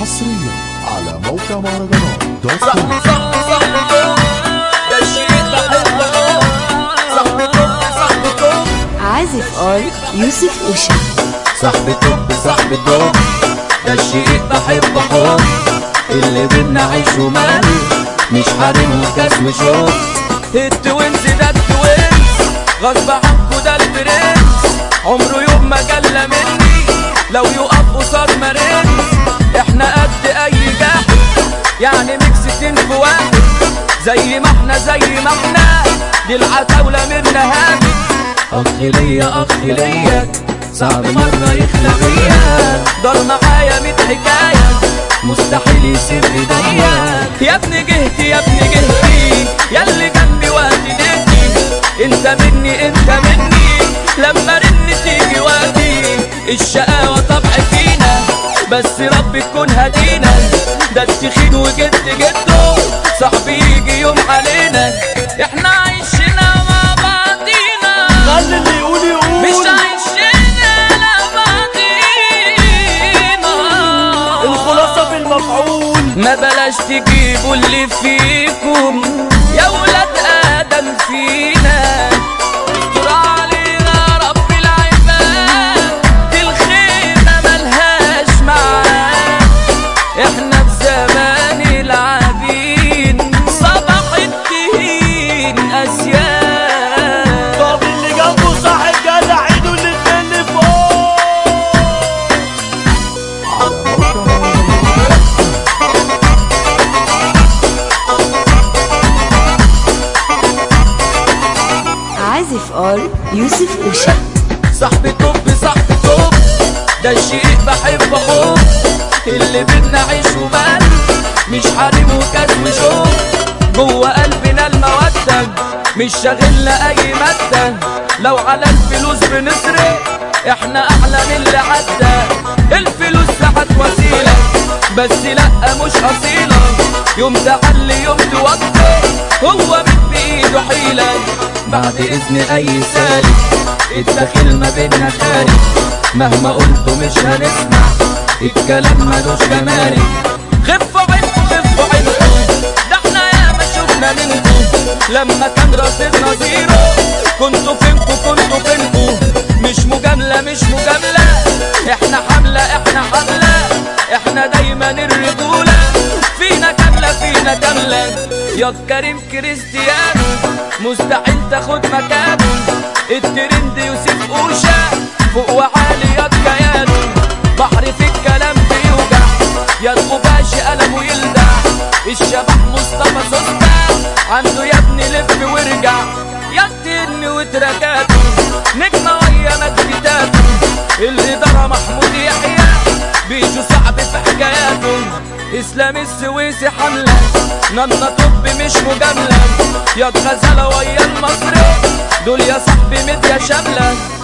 حصريا على موقع مهرجانات. دوت كوم صاحبي صاحبي صاحبي ده بحبه صاحبي صاحبي عازف ار يوسف اوشا صاحبي توب صاحبي توب ده الشيء بحبه حب اللي بينا عيش ومال مش حريم وكاس وشوق التوينز ده التوينز غصب عنكو ده البرنس عمره يوم ما جلى مني. لو يقف يعني ميكستين في واحد زي ما إحنا زي ما إحنا. دي العتاولة منا هادي اخ ليا اخ ليا صعب مرة يخلى بيا دار معايا ميت حكاية. مستحيل يسيب ايديا يا ابني جهتي يا ابني جهتي. يا اللي جنبي وقت انت مني انت مني. لما رن تيجي وقتي الشقاوة طبع فينا. بس رب هدينا ده التخين وجد جده صاحبي يجي يوم علينا. إحنا عايشنا مع بعضينا. خلي اللي يقول يقول مش عايشين لبعضينا الخلاصة في المفعول. ما بلاش تجيبوا اللي فيكم. يا ولاد آدم فينا. ار يوسف اوشا صاحبي top صاحبي top ده الشيء بحبه. حب اللي بدنا عيش ومال مش حريم وكاس وشوق جوه قلبنا المودة. مش شاغلنا اي مادة. لو على الفلوس بنسرق إحنا اعلى من اللي عدى. الفلوس ساعات وسيلة بس لأ مش أصيلة. يوم تعلي يوم توطي هو من بإيده حيلة. بعد إذن أي سالك الداخل ما بينا خارج. مهما قلتوا مش هنسمع. الكلام ملوش جمارك خفوا عينكم خفوا عينكم ده إحنا ياما شفنا منكم لما كان رصيدنا زيرو كنتوا فينكم كنتوا فينكم مش مجاملة مش مجاملة. إحنا حملة إحنا حملة. إحنا دايما الرجولة. فينا كاملة فينا كاملة. يا كريم كريستيانو مستحيل تاخد مكانه الترند يوسف أوشا. فوق وعالي يا كيانو بحر في الكلام بيوجع. يا الغباشي قلمه يلدع الشبح مصطفى سوسته عنده يا ابني لف وارجع. يا التن وتركاته نجمة ويا مجدتاته الإدارة محمود يحيى. اسلام السويسي حملة. نانا طب مش مجاملة. يا الغزالة ويا المصري. دول يا صاحبي مديا شاملة.